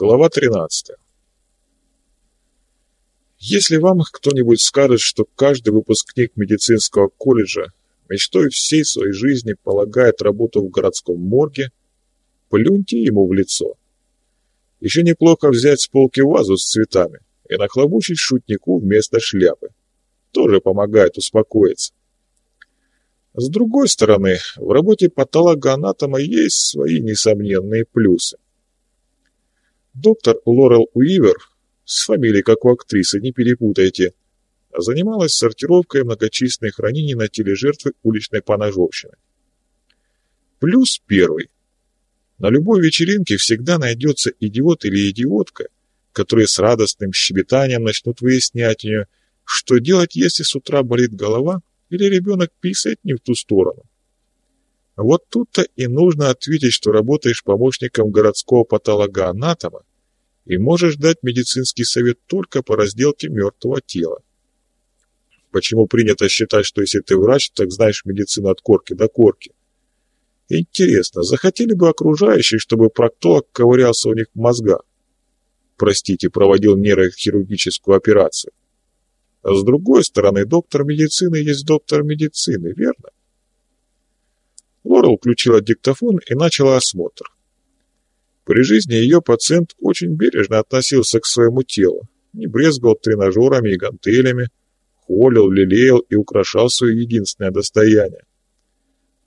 Глава 13. Если вам кто-нибудь скажет, что каждый выпускник медицинского колледжа мечтой всей своей жизни полагает работу в городском морге, плюньте ему в лицо. Еще неплохо взять с полки вазу с цветами и нахлобучить шутнику вместо шляпы. Тоже помогает успокоиться. С другой стороны, в работе патологоанатома есть свои несомненные плюсы. Доктор Лорел Уивер, с фамилией как у актрисы, не перепутайте, занималась сортировкой многочисленных ранений на теле жертвы уличной поножовщины. Плюс первый. На любой вечеринке всегда найдется идиот или идиотка, которые с радостным щебетанием начнут выяснять у нее, что делать, если с утра болит голова или ребенок писает не в ту сторону. Вот тут-то и нужно ответить, что работаешь помощником городского патологоанатома и можешь дать медицинский совет только по разделке мертвого тела. Почему принято считать, что если ты врач, так знаешь медицину от корки до корки? Интересно, захотели бы окружающие, чтобы проктолог ковырялся у них в мозгах? Простите, проводил нейрохирургическую операцию. А с другой стороны, доктор медицины есть доктор медицины, верно? Лорел включила диктофон и начала осмотр. При жизни ее пациент очень бережно относился к своему телу, не брезговал тренажерами и гантелями, холил, лелеял и украшал свое единственное достояние.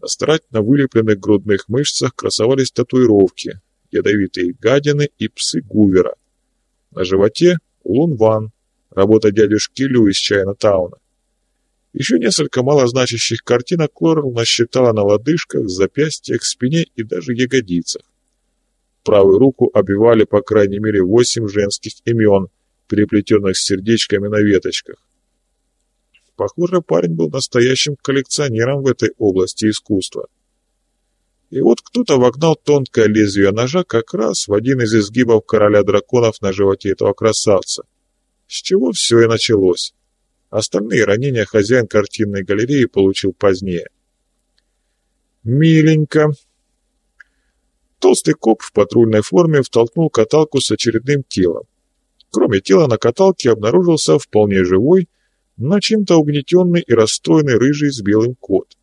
На старательно вылепленных грудных мышцах красовались татуировки, ядовитые гадины и псы Гувера. На животе – Лун Ван, работа дядюшки Лю из Чайна-тауна. Еще несколько малозначащих картинок Лорел насчитала на лодыжках, запястьях, спине и даже ягодицах. Правую руку обивали по крайней мере восемь женских имен, переплетенных сердечками на веточках. Похоже, парень был настоящим коллекционером в этой области искусства. И вот кто-то вогнал тонкое лезвие ножа как раз в один из изгибов короля драконов на животе этого красавца. С чего все и началось. Остальные ранения хозяин картинной галереи получил позднее. «Миленько!» Толстый коп в патрульной форме втолкнул каталку с очередным телом. Кроме тела на каталке обнаружился вполне живой, но чем-то угнетенный и расстроенный рыжий с белым кот.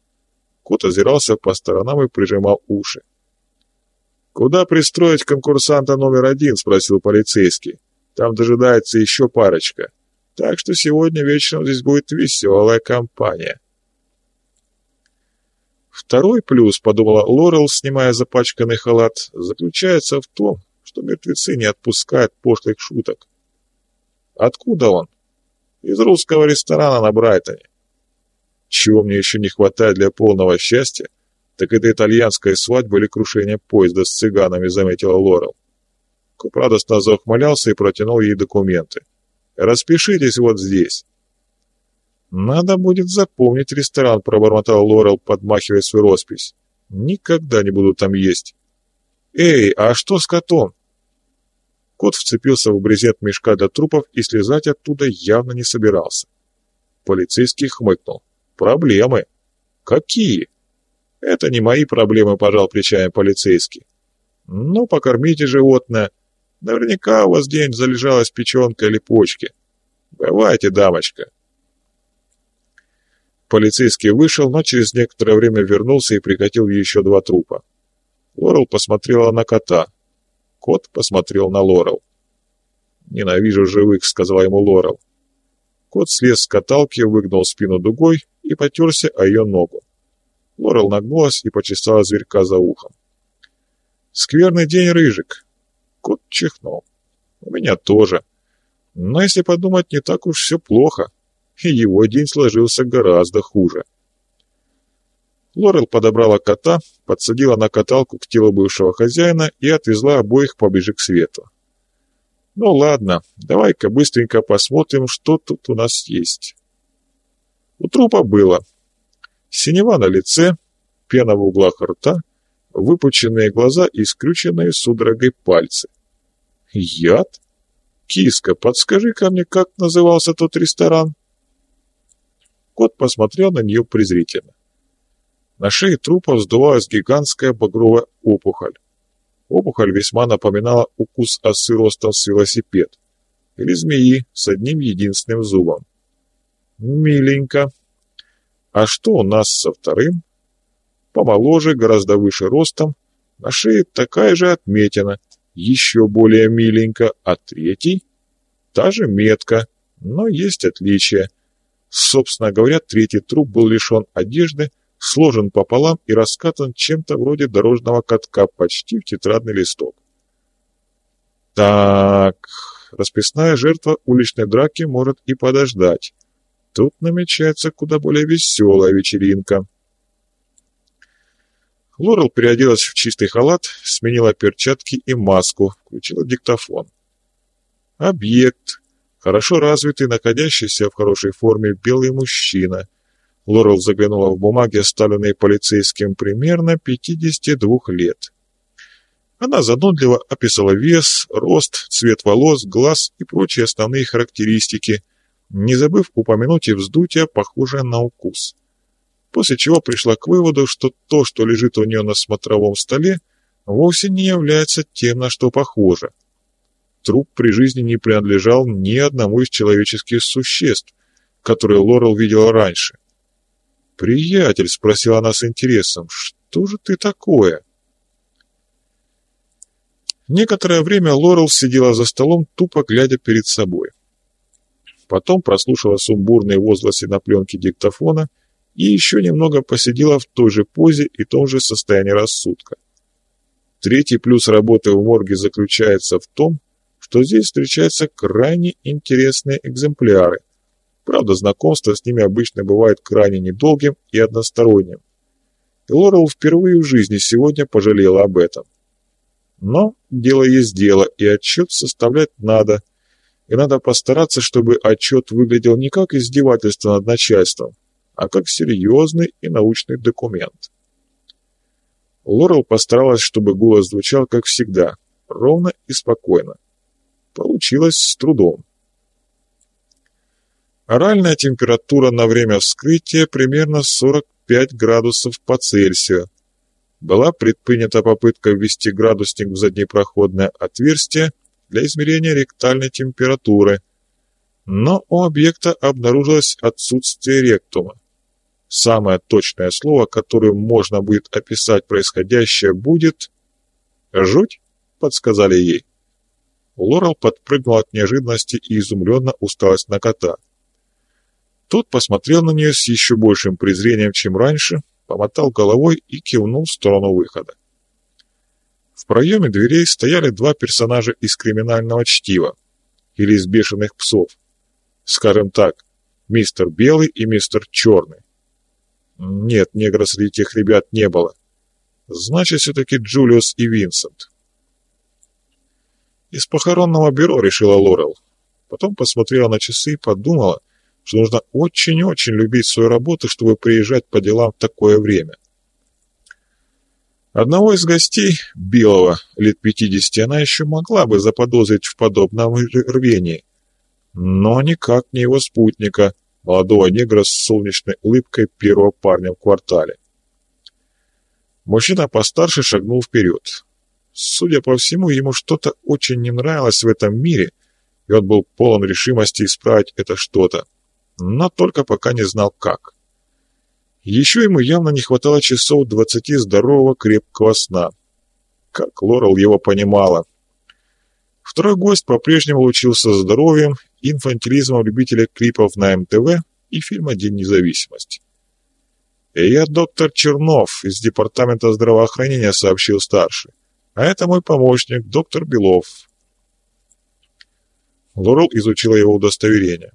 Кот озирался по сторонам и прижимал уши. «Куда пристроить конкурсанта номер один?» — спросил полицейский. Там дожидается еще парочка. Так что сегодня вечером здесь будет веселая компания. Второй плюс, подумала Лорел, снимая запачканный халат, заключается в том, что мертвецы не отпускают пошлых шуток. Откуда он? Из русского ресторана на Брайтоне. Чего мне еще не хватает для полного счастья, так это итальянская свадьба или крушение поезда с цыганами, заметила Лорел. Коп радостно заухмылялся и протянул ей документы. «Распишитесь вот здесь». «Надо будет запомнить ресторан», — пробормотал Лорел, подмахивая свою роспись. «Никогда не буду там есть». «Эй, а что с котом?» Кот вцепился в брезент мешка для трупов и слезать оттуда явно не собирался. Полицейский хмыкнул. «Проблемы?» «Какие?» «Это не мои проблемы», — пожал плечами полицейский. «Ну, покормите животное, Наверняка у вас день залежалась печенка или почки. Бывайте, дамочка. Полицейский вышел, но через некоторое время вернулся и прикатил еще два трупа. Лорел посмотрела на кота. Кот посмотрел на Лорел. «Ненавижу живых», — сказала ему Лорел. Кот слез с каталки, выгнал спину дугой и потерся о ее ногу. Лорел нагнулась и почесала зверька за ухом. «Скверный день, Рыжик. Кот чихнул. У меня тоже. Но если подумать, не так уж все плохо. И его день сложился гораздо хуже. Лорел подобрала кота, подсадила на каталку к телу бывшего хозяина и отвезла обоих поближе к свету. Ну ладно, давай-ка быстренько посмотрим, что тут у нас есть. У трупа было синева на лице, пена в углах рта, выпученные глаза и скрюченные судорогой пальцы. Яд? Киска, подскажи-ка мне, как назывался тот ресторан? Кот посмотрел на нее презрительно. На шее трупа вздувалась гигантская багровая опухоль. Опухоль весьма напоминала укус осы ростом с велосипед или змеи с одним единственным зубом. Миленько. А что у нас со вторым? Помоложе, гораздо выше ростом, на шее такая же отметина, еще более миленько, а третий? Та же метка, но есть отличия. Собственно говоря, третий труп был лишен одежды, сложен пополам и раскатан чем-то вроде дорожного катка почти в тетрадный листок. Так, расписная жертва уличной драки может и подождать. Тут намечается куда более веселая вечеринка. Лорел переоделась в чистый халат, сменила перчатки и маску, включила диктофон. Объект. Хорошо развитый, находящийся в хорошей форме белый мужчина. Лорел заглянула в бумаги, оставленные полицейским, примерно 52 лет. Она занудливо описала вес, рост, цвет волос, глаз и прочие основные характеристики, не забыв упомянуть и вздутие, похожее на укус. После чего пришла к выводу, что то, что лежит у нее на смотровом столе, вовсе не является тем, на что похоже. Труп при жизни не принадлежал ни одному из человеческих существ, которые Лорел видела раньше. «Приятель», — спросила она с интересом, — «что же ты такое?» Некоторое время Лорел сидела за столом, тупо глядя перед собой. Потом прослушала сумбурные возгласы на пленке диктофона и еще немного посидела в той же позе и том же состоянии рассудка. Третий плюс работы в морге заключается в том, что здесь встречаются крайне интересные экземпляры. Правда, знакомство с ними обычно бывает крайне недолгим и односторонним. И Лорел впервые в жизни сегодня пожалела об этом. Но дело есть дело, и отчет составлять надо. И надо постараться, чтобы отчет выглядел не как издевательство над начальством, а как серьезный и научный документ. Лорел постаралась, чтобы голос звучал как всегда, ровно и спокойно. Получилось с трудом. Оральная температура на время вскрытия примерно 45 градусов по Цельсию, была предпринята попытка ввести градусник в заднепроходное отверстие для измерения ректальной температуры, но у объекта обнаружилось отсутствие ректума. Самое точное слово, которым можно будет описать происходящее, будет «жуть», — подсказали ей. Лорел подпрыгнул от неожиданности и изумленно усталась на кота. Тот посмотрел на нее с еще большим презрением, чем раньше, помотал головой и кивнул в сторону выхода. В проеме дверей стояли два персонажа из криминального чтива, или из бешеных псов. Скажем так, мистер Белый и мистер Черный. Нет, негра среди этих ребят не было. Значит, все-таки Джулиус и Винсент. Из похоронного бюро, решила Лорел. Потом посмотрела на часы и подумала, что нужно очень-очень любить свою работу, чтобы приезжать по делам в такое время. Одного из гостей, Белого, лет 50, она еще могла бы заподозрить в подобном рвении, но никак не его спутника, молодого негра с солнечной улыбкой первого парня в квартале. Мужчина постарше шагнул вперед. Судя по всему, ему что-то очень не нравилось в этом мире, и он был полон решимости исправить это что-то но только пока не знал как. Еще ему явно не хватало часов двадцати здорового крепкого сна. Как Лорел его понимала. Второй гость по-прежнему лучился здоровьем инфантилизмом любителей клипов на МТВ и фильма «День независимости». «Я доктор Чернов из Департамента здравоохранения», — сообщил старший. «А это мой помощник, доктор Белов». Лорел изучила его удостоверение.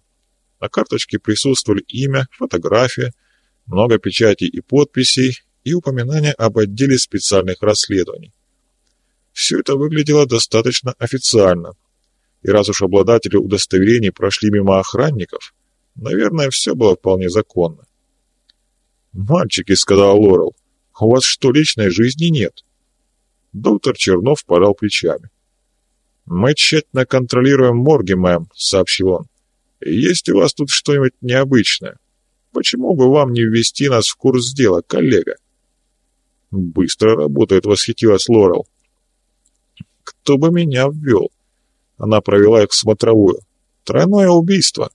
На карточке присутствовали имя, фотография, много печатей и подписей и упоминания об отделе специальных расследований. Все это выглядело достаточно официально. И раз уж обладатели удостоверений прошли мимо охранников, наверное, все было вполне законно. «Мальчики», — сказал Лорел, — «у вас что, личной жизни нет?» Доктор Чернов пожал плечами. «Мы тщательно контролируем морги, мэм», — сообщил он. Есть у вас тут что-нибудь необычное? Почему бы вам не ввести нас в курс дела, коллега?» «Быстро работает», — восхитилась Лорел. кто бы меня ввел. Она провела их в смотровую. Тройное убийство.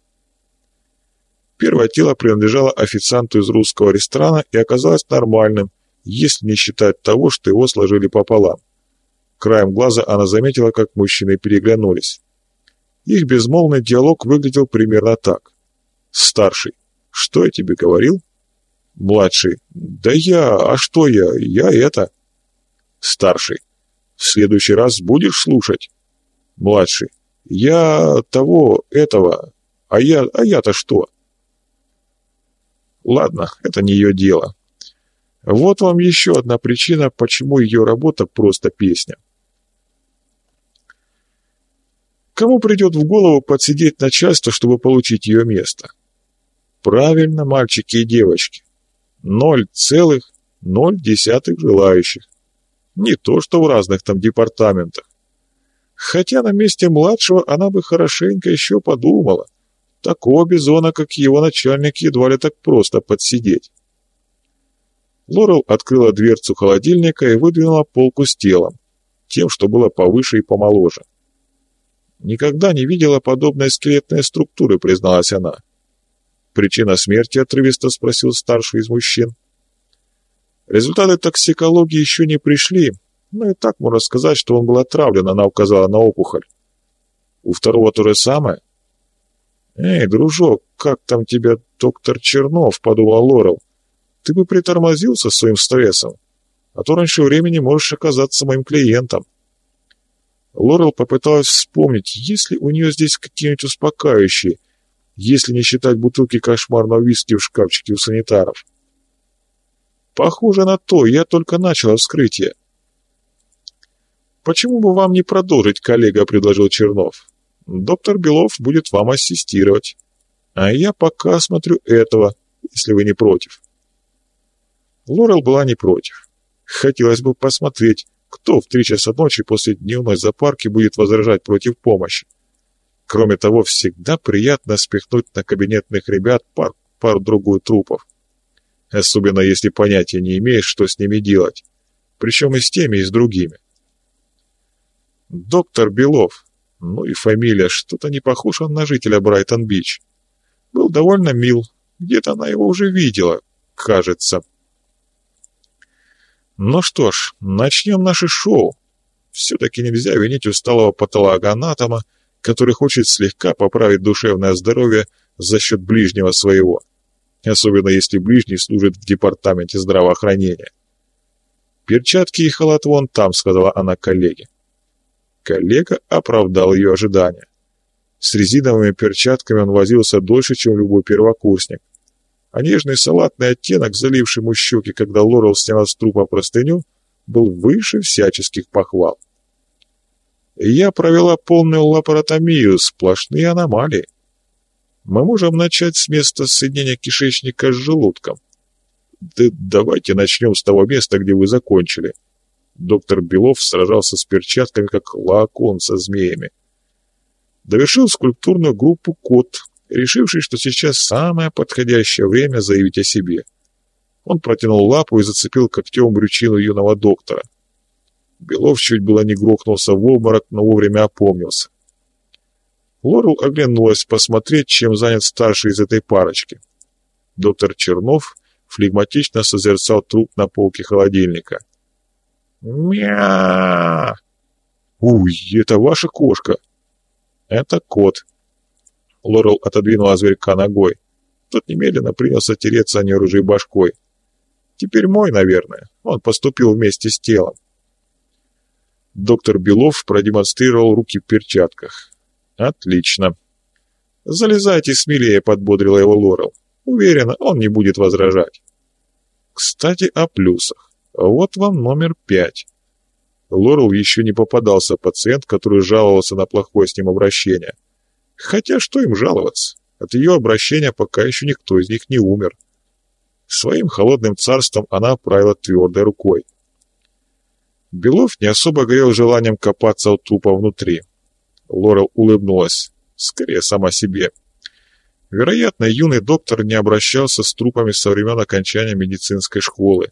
Первое тело принадлежало официанту из русского ресторана и оказалось нормальным, если не считать того, что его сложили пополам. Краем глаза она заметила, как мужчины переглянулись. Их безмолвный диалог выглядел примерно так. Старший. «Что я тебе говорил?» Младший. «Да я... А что я? Я это...» Старший. «В следующий раз будешь слушать?» Младший. «Я того, этого... А я... А я-то что?» Ладно, это не ее дело. Вот вам еще одна причина, почему ее работа просто песня. Кому придет в голову подсидеть начальство, чтобы получить ее место? Правильно, мальчики и девочки. Ноль целых ноль десятых желающих. Не то, что в разных там департаментах. Хотя на месте младшего она бы хорошенько еще подумала. Такого бизона, как его начальник, едва ли так просто подсидеть. Лорел открыла дверцу холодильника и выдвинула полку с телом, тем, что было повыше и помоложе. «Никогда не видела подобной скелетной структуры», — призналась она. «Причина смерти?» — отрывисто спросил старший из мужчин. Результаты токсикологии еще не пришли, но и так можно сказать, что он был отравлен, она указала на опухоль. У второго то же самое? «Эй, дружок, как там тебя доктор Чернов?» — подумал Лорел. «Ты бы притормозил со своим стрессом, а то раньше времени можешь оказаться моим клиентом». Лорел попыталась вспомнить, есть ли у нее здесь какие-нибудь успокаивающие, если не считать бутылки кошмарного виски в шкафчике у санитаров. Похоже на то, я только начал вскрытие. «Почему бы вам не продолжить, коллега?» — предложил Чернов. «Доктор Белов будет вам ассистировать. А я пока смотрю этого, если вы не против». Лорел была не против. Хотелось бы посмотреть, кто в три часа ночи после дневной запарки будет возражать против помощи? Кроме того, всегда приятно спихнуть на кабинетных ребят пар, пару-другую трупов. Особенно если понятия не имеешь, что с ними делать. Причем и с теми, и с другими. Доктор Белов. Ну и фамилия, что-то не похожа на жителя Брайтон-Бич. Был довольно мил. Где-то она его уже видела, кажется. Ну что ж, начнем наше шоу. Все-таки нельзя винить усталого патологоанатома, который хочет слегка поправить душевное здоровье за счет ближнего своего. Особенно если ближний служит в департаменте здравоохранения. «Перчатки и халат вон там», — сказала она коллеге. Коллега оправдал ее ожидания. С резиновыми перчатками он возился дольше, чем любой первокурсник а нежный салатный оттенок, заливший ему щеки, когда Лорел сняла с трупа простыню, был выше всяческих похвал. Я провела полную лапаротомию, сплошные аномалии. Мы можем начать с места соединения кишечника с желудком. Да давайте начнем с того места, где вы закончили. Доктор Белов сражался с перчатками, как лакон со змеями. Довершил скульптурную группу кот, решивший, что сейчас самое подходящее время заявить о себе. Он протянул лапу и зацепил когтем брючину юного доктора. Белов чуть было не грохнулся в обморок, но вовремя опомнился. Лорел оглянулась посмотреть, чем занят старший из этой парочки. Доктор Чернов флегматично созерцал труп на полке холодильника. «Мя!» «Уй, это ваша кошка!» «Это кот», Лорел отодвинула зверька ногой. Тот немедленно принялся тереться о нее рыжей башкой. Теперь мой, наверное. Он поступил вместе с телом. Доктор Белов продемонстрировал руки в перчатках. Отлично. Залезайте смелее, подбодрила его Лорел. Уверена, он не будет возражать. Кстати, о плюсах. Вот вам номер пять. Лорел еще не попадался пациент, который жаловался на плохое с ним обращение. Хотя что им жаловаться? От ее обращения пока еще никто из них не умер. Своим холодным царством она правила твердой рукой. Белов не особо горел желанием копаться у трупа внутри. Лорел улыбнулась, скорее сама себе. Вероятно, юный доктор не обращался с трупами со времен окончания медицинской школы.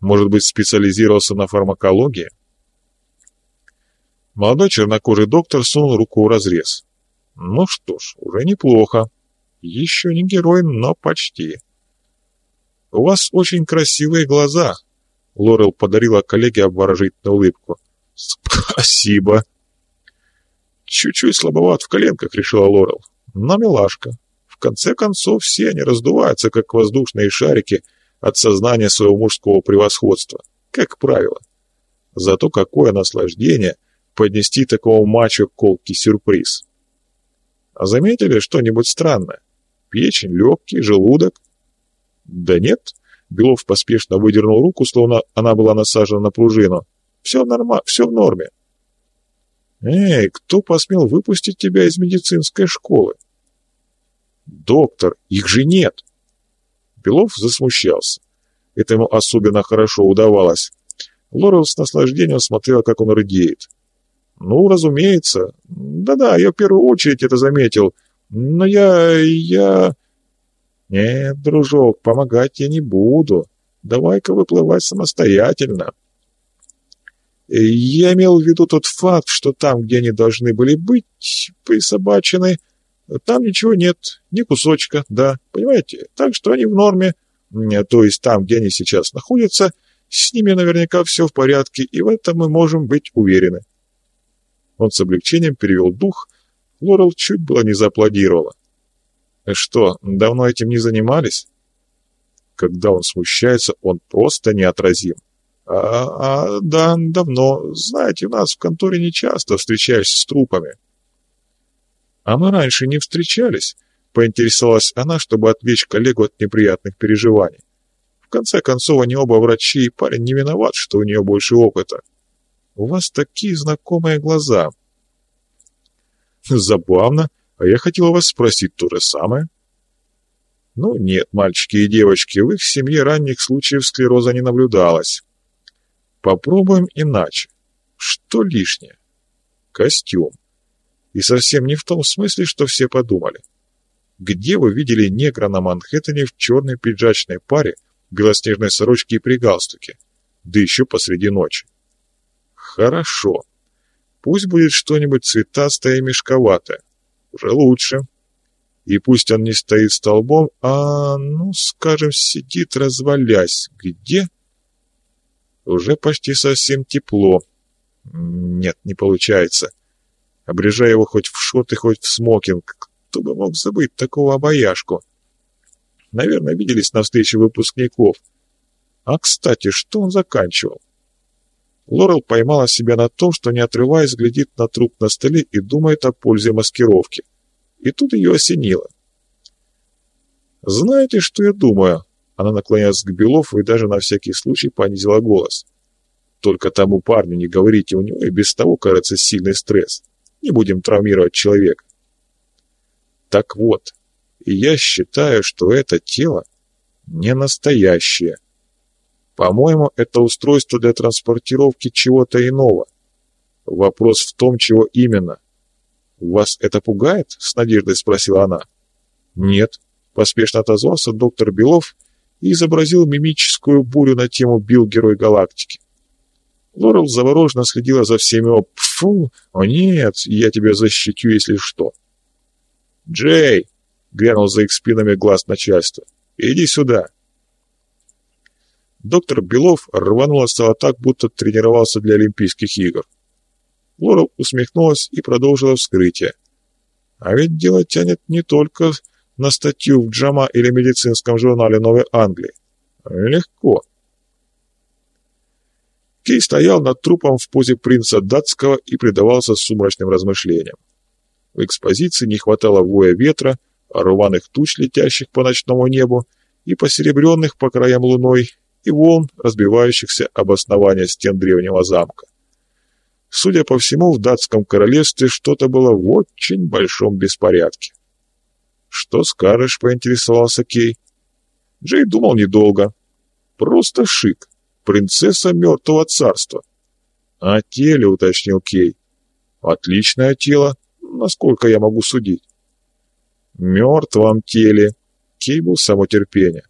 Может быть, специализировался на фармакологии? Молодой чернокожий доктор сунул руку в разрез. Ну что ж, уже неплохо. Еще не герой, но почти. У вас очень красивые глаза. Лорел подарила коллеге обворожительную улыбку. Спасибо. Чуть-чуть слабоват в коленках, решила Лорел. Но милашка. В конце концов, все они раздуваются, как воздушные шарики, от сознания своего мужского превосходства, как правило. Зато какое наслаждение поднести такого мачо колкий сюрприз. А заметили что-нибудь странное? Печень, легкий, желудок? Да нет. Белов поспешно выдернул руку, словно она была насажена на пружину. Все нормально, все в норме. Эй, кто посмел выпустить тебя из медицинской школы? Доктор, их же нет. Белов засмущался. Это ему особенно хорошо удавалось. Лорел с наслаждением смотрела, как он рыдеет. «Ну, разумеется. Да-да, я в первую очередь это заметил. Но я... я...» «Нет, дружок, помогать я не буду. Давай-ка выплывать самостоятельно». «Я имел в виду тот факт, что там, где они должны были быть присобачены, там ничего нет, ни кусочка, да, понимаете? Так что они в норме, то есть там, где они сейчас находятся, с ними наверняка все в порядке, и в этом мы можем быть уверены». Он с облегчением перевел дух. Лорел чуть было не зааплодировала. «Что, давно этим не занимались?» Когда он смущается, он просто неотразим. «А, а да, давно. Знаете, у нас в конторе не часто встречаешься с трупами». «А мы раньше не встречались?» — поинтересовалась она, чтобы отвлечь коллегу от неприятных переживаний. В конце концов, они оба врачи, и парень не виноват, что у нее больше опыта. У вас такие знакомые глаза. Забавно, а я хотел вас спросить то же самое. Ну нет, мальчики и девочки, в их семье ранних случаев склероза не наблюдалось. Попробуем иначе. Что лишнее? Костюм. И совсем не в том смысле, что все подумали. Где вы видели негра на Манхэттене в черной пиджачной паре, белоснежной сорочке и при галстуке? Да еще посреди ночи. Хорошо. Пусть будет что-нибудь цветастое и мешковатое. Уже лучше. И пусть он не стоит столбом, а, ну, скажем, сидит, развалясь. Где? Уже почти совсем тепло. Нет, не получается. Обрежая его хоть в шорты, хоть в смокинг. Кто бы мог забыть такого обаяшку? Наверное, виделись на встрече выпускников. А, кстати, что он заканчивал? Лорел поймала себя на том, что не отрываясь глядит на труп на столе и думает о пользе маскировки. И тут ее осенило. «Знаете, что я думаю?» Она наклонялась к Белову и даже на всякий случай понизила голос. «Только тому парню не говорите, у него и без того, кажется, сильный стресс. Не будем травмировать человека». «Так вот, я считаю, что это тело не настоящее». По-моему, это устройство для транспортировки чего-то иного. Вопрос в том, чего именно. «Вас это пугает?» — с надеждой спросила она. «Нет», — поспешно отозвался доктор Белов и изобразил мимическую бурю на тему «Бил Герой Галактики». Лорел завороженно следила за всеми об «Фу! О нет! Я тебя защитю, если что!» «Джей!» — глянул за их спинами глаз начальства. «Иди сюда!» Доктор Белов рванул стало так, будто тренировался для Олимпийских игр. Лорел усмехнулась и продолжила вскрытие. А ведь дело тянет не только на статью в Джама или медицинском журнале Новой Англии. Легко. Кей стоял над трупом в позе принца датского и предавался сумрачным размышлениям. В экспозиции не хватало воя ветра, рваных туч, летящих по ночному небу, и посеребренных по краям луной, и волн, разбивающихся об основание стен древнего замка. Судя по всему, в датском королевстве что-то было в очень большом беспорядке. «Что скажешь?» — поинтересовался Кей. Джей думал недолго. «Просто шик. Принцесса мертвого царства». «О теле», — уточнил Кей. «Отличное тело, насколько я могу судить». «Мертвом теле». Кей был само терпение.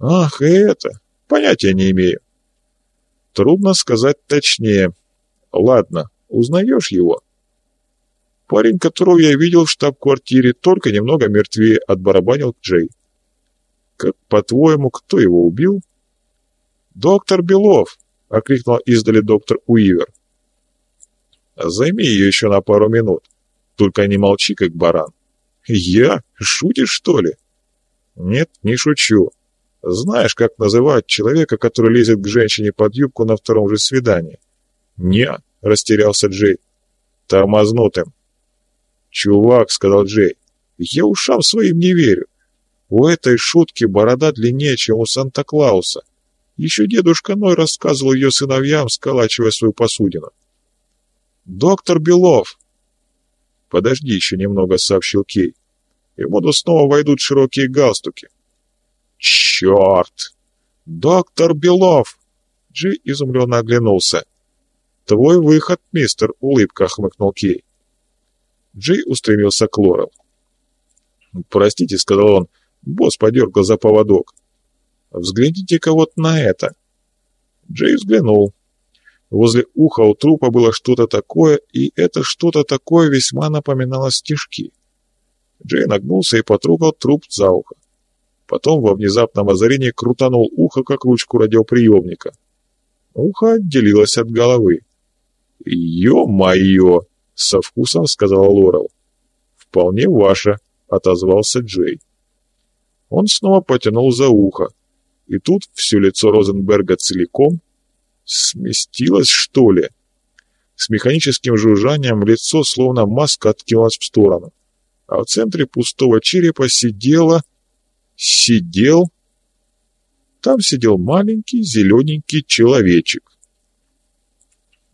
«Ах, это! Понятия не имею. Трудно сказать точнее. Ладно, Узнаешь его?» «Парень, которого я видел в штаб-квартире, только немного мертвее», — отбарабанил Джей. «Как, по-твоему, кто его убил?» «Доктор Белов!» — окликнул издали доктор Уивер. «Займи ее еще на пару минут. Только не молчи, как баран». «Я? Шутишь, что ли?» «Нет, не шучу. Знаешь, как называют человека, который лезет к женщине под юбку на втором же свидании?» «Не», — растерялся Джей. «Тормознутым». «Чувак», — сказал Джей, — «я ушам своим не верю. У этой шутки борода длиннее, чем у Санта-Клауса. Еще дедушка Ной рассказывал ее сыновьям, сколачивая свою посудину. «Доктор Белов!» «Подожди еще немного», — сообщил Кей. «И в моду снова войдут широкие галстуки». «Черт! Доктор Белов!» Джи изумленно оглянулся. «Твой выход, мистер», — улыбка хмыкнул Кей. Джей устремился к Лорел. «Простите», — сказал он, — «босс подергал за поводок. Взгляните-ка вот на это. Джей взглянул. Возле уха у трупа было что-то такое, и это что-то такое весьма напоминало стежки. Джей нагнулся и потрогал труп за ухо. Потом во внезапном озарении крутанул ухо, как ручку радиоприемника. Ухо отделилось от головы. «Ё-моё!» — со вкусом сказал Лорел. «Вполне ваше», — отозвался Джей. Он снова потянул за ухо. И тут все лицо Розенберга целиком сместилось, что ли. С механическим жужжанием лицо, словно маска, откинулось в сторону. А в центре пустого черепа сидела... Сидел... Там сидел маленький зелененький человечек.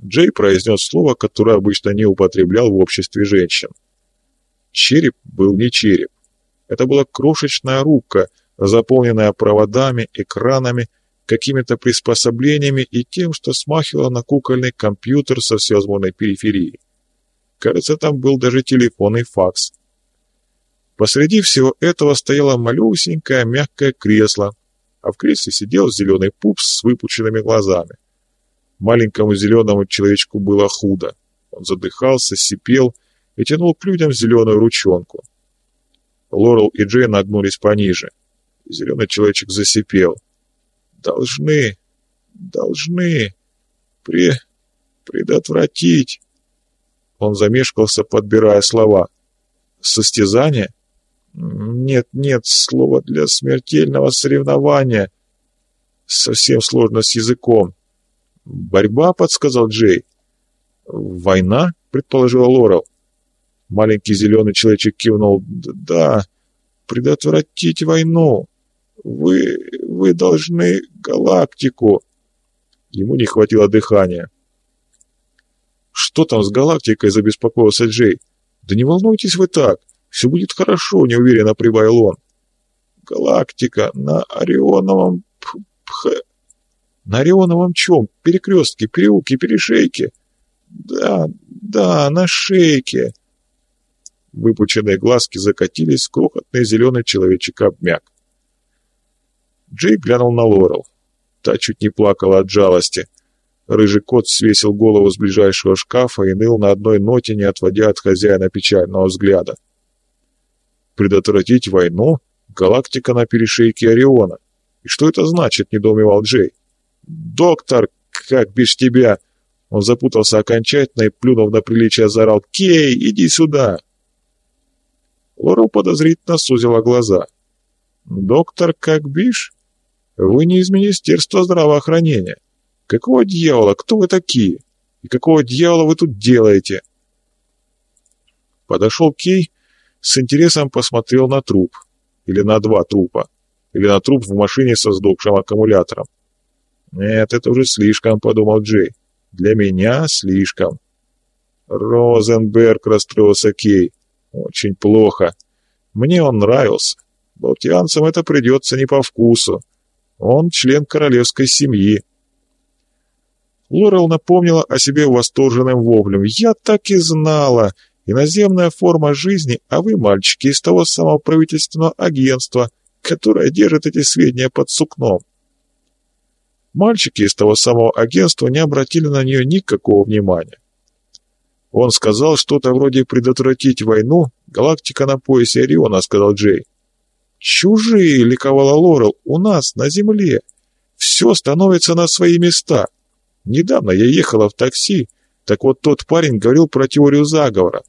Джей произнес слово, которое обычно не употреблял в обществе женщин. Череп был не череп. Это была крошечная рубка — заполненная проводами, экранами, какими-то приспособлениями и тем, что смахивало на кукольный компьютер со всевозможной периферией. Кажется, там был даже телефон и факс. Посреди всего этого стояло малюсенькое мягкое кресло, а в кресле сидел зеленый пупс с выпученными глазами. Маленькому зеленому человечку было худо. Он задыхался, сипел и тянул к людям зеленую ручонку. Лорел и Джей нагнулись пониже. Зеленый человечек засипел. «Должны, должны пре... предотвратить!» Он замешкался, подбирая слова. «Состязание?» «Нет, нет, слово для смертельного соревнования. Совсем сложно с языком». «Борьба», — подсказал Джей. «Война?» — предположила Лорел. Маленький зеленый человечек кивнул. «Да, предотвратить войну. Вы... вы должны галактику. Ему не хватило дыхания. Что там с галактикой, забеспокоился Джей. Да не волнуйтесь вы так. Все будет хорошо, неуверенно прибавил он. Галактика на Орионовом... Пх... На Орионовом чем? Перекрестке, переулке, перешейке? Да, да, на шейке. Выпученные глазки закатились, крохотный зеленый человечек обмяк. Джей глянул на Лорел. Та чуть не плакала от жалости. Рыжий кот свесил голову с ближайшего шкафа и ныл на одной ноте, не отводя от хозяина печального взгляда. «Предотвратить войну? Галактика на перешейке Ориона. И что это значит?» — недоумевал Джей. «Доктор, как бишь тебя!» Он запутался окончательно и, плюнув на приличие, заорал «Кей, иди сюда!» Лорел подозрительно сузила глаза. «Доктор, как бишь?» Вы не из Министерства здравоохранения. Какого дьявола? Кто вы такие? И какого дьявола вы тут делаете?» Подошел Кей, с интересом посмотрел на труп. Или на два трупа. Или на труп в машине со сдохшим аккумулятором. «Нет, это уже слишком», — подумал Джей. «Для меня слишком». «Розенберг», — расстроился Кей. «Очень плохо. Мне он нравился. Балтианцам это придется не по вкусу. Он член королевской семьи. Лорел напомнила о себе восторженным воплем. «Я так и знала! Иноземная форма жизни, а вы, мальчики, из того самого правительственного агентства, которое держит эти сведения под сукном». Мальчики из того самого агентства не обратили на нее никакого внимания. Он сказал что-то вроде «предотвратить войну», «галактика на поясе Ориона», — сказал Джей. «Чужие!» — ликовала Лорел. «У нас, на Земле. Все становится на свои места. Недавно я ехала в такси, так вот тот парень говорил про теорию заговора.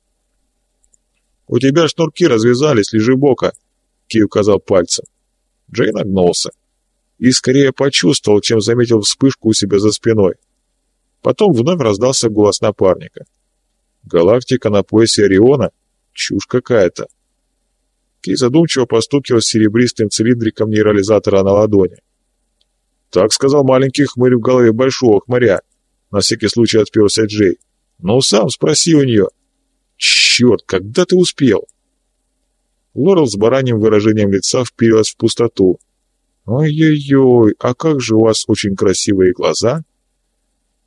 «У тебя шнурки развязались, лежи бока», — Ки указал пальцем. Джей нагнулся и скорее почувствовал, чем заметил вспышку у себя за спиной. Потом вновь раздался голос напарника. «Галактика на поясе Ориона? Чушь какая-то!» Ки задумчиво постукивал серебристым цилиндриком нейрализатора на ладони. «Так сказал маленький хмырь в голове большого хмыря», — на всякий случай отперся Джей. «Ну, сам спроси у нее». «Черт, когда ты успел?» Лорел с бараньим выражением лица впилась в пустоту. «Ой-ой-ой, а как же у вас очень красивые глаза!»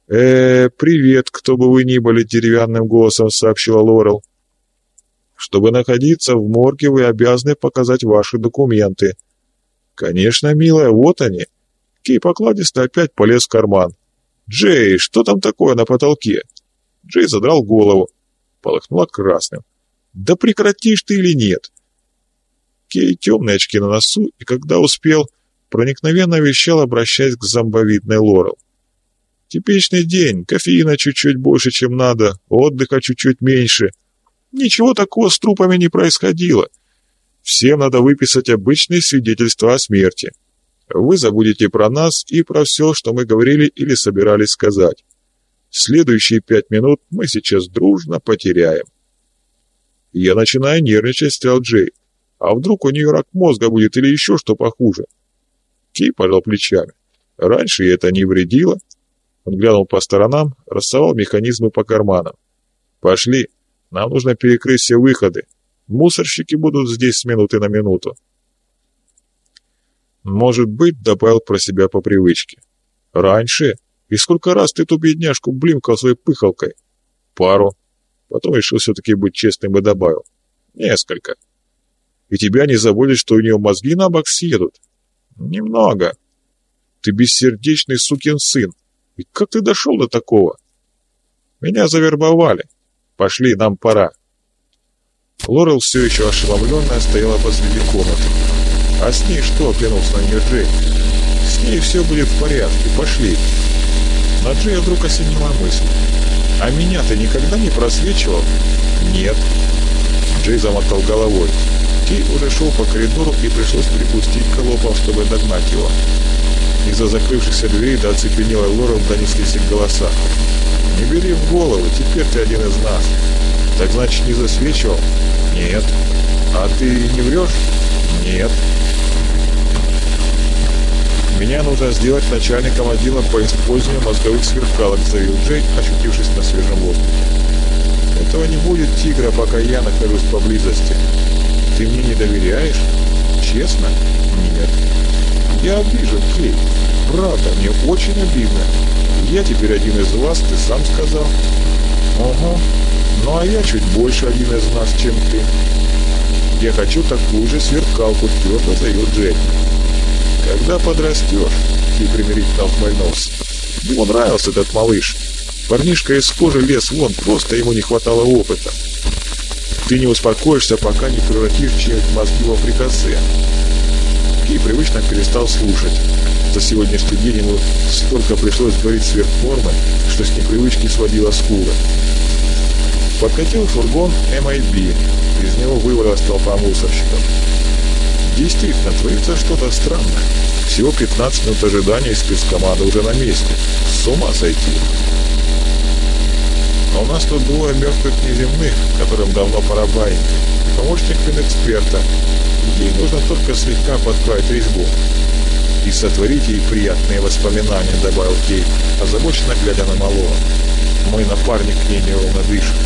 «Э, привет, кто бы вы ни были», — деревянным голосом сообщила Лорел. «Чтобы находиться в морге, вы обязаны показать ваши документы». «Конечно, милая, вот они». Кей покладисто опять полез в карман. «Джей, что там такое на потолке?» Джей задрал голову. Полыхнуло красным. «Да прекратишь ты или нет?» Кей темные очки на носу, и когда успел, проникновенно вещал, обращаясь к зомбовидной Лорел. Типичный день, кофеина чуть-чуть больше, чем надо, отдыха чуть-чуть меньше. Ничего такого с трупами не происходило. Всем надо выписать обычные свидетельства о смерти. Вы забудете про нас и про все, что мы говорили или собирались сказать. Следующие пять минут мы сейчас дружно потеряем. Я начинаю нервничать, стрел Джей. А вдруг у нее рак мозга будет или еще что похуже? Кей пожал плечами. Раньше это не вредило. Он глянул по сторонам, рассовал механизмы по карманам. «Пошли, нам нужно перекрыть все выходы. Мусорщики будут здесь с минуты на минуту». «Может быть», — добавил про себя по привычке. «Раньше? И сколько раз ты эту бедняжку блимкал своей пыхалкой?» «Пару». Потом решил все-таки быть честным и добавил. «Несколько». «И тебя не заводит, что у нее мозги на бок съедут?» «Немного». «Ты бессердечный сукин сын. И как ты дошел до такого?» «Меня завербовали. Пошли, нам пора». Лорел все еще ошеломленная стояла посреди комнаты. «А с ней что?» — оглянулся на нее Джей. «С ней все будет в порядке. Пошли». Но Джей вдруг осенила мысль. «А меня ты никогда не просвечивал?» «Нет». Джей замотал головой. Кей уже шел по коридору и пришлось припустить колопом, чтобы догнать его. Из-за закрывшихся дверей до оцепенелой Лорел донеслись их голоса. «Не бери в голову, теперь ты один из нас». «Так значит, не засвечивал?» «Нет». «А ты не врешь?» «Нет». «Меня нужно сделать начальником отдела по использованию мозговых сверкалок», заявил Джей, ощутившись на свежем воздухе. «Этого не будет, тигра, пока я нахожусь поблизости. Ты мне не доверяешь? Честно? Нет. Я обижен, Кей. Правда, мне очень обидно. Я теперь один из вас, ты сам сказал. Ага. Ну а я чуть больше один из нас, чем ты. Я хочу такую же сверкалку, твердо заявил Джек. Когда подрастешь, Ки примирительно ухмыльнулся. Ему нравился этот малыш. Парнишка из кожи лез вон, просто ему не хватало опыта. Ты не успокоишься, пока не превратишь чьи-нибудь мозги во фрикасе. И привычно перестал слушать. За сегодняшний день ему столько пришлось говорить сверх формы, что с непривычки сводила скула. Подкатил фургон MIB. Из него вывалилась толпа мусорщиков. Действительно, творится что-то странное. Всего 15 минут ожидания, и спецкоманда уже на месте. С ума сойти. А у нас тут двое мертвых неземных, которым давно пора банить, и помощник эксперта. Ей нужно только слегка подправить резьбу. И сотворить ей приятные воспоминания, добавил Кейт, озабоченно глядя на малого. Мой напарник к ней неровно дышит.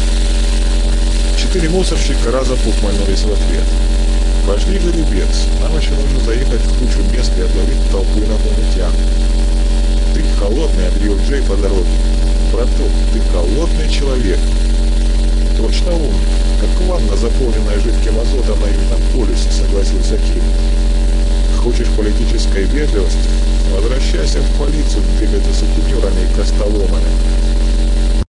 Четыре мусорщика разом ухмыльнулись в ответ. Пошли, жеребец, нам еще нужно заехать в кучу мест и отловить толпу инопланетян. Ты холодный, объявил Джей по дороге. Браток, ты холодный человек. Точно умник, как ванна, заполненная жидким азотом на Южном полюсе, согласился Ким. Хочешь политической вежливости? Возвращайся в полицию, двигаться с сутенерами и костоломами.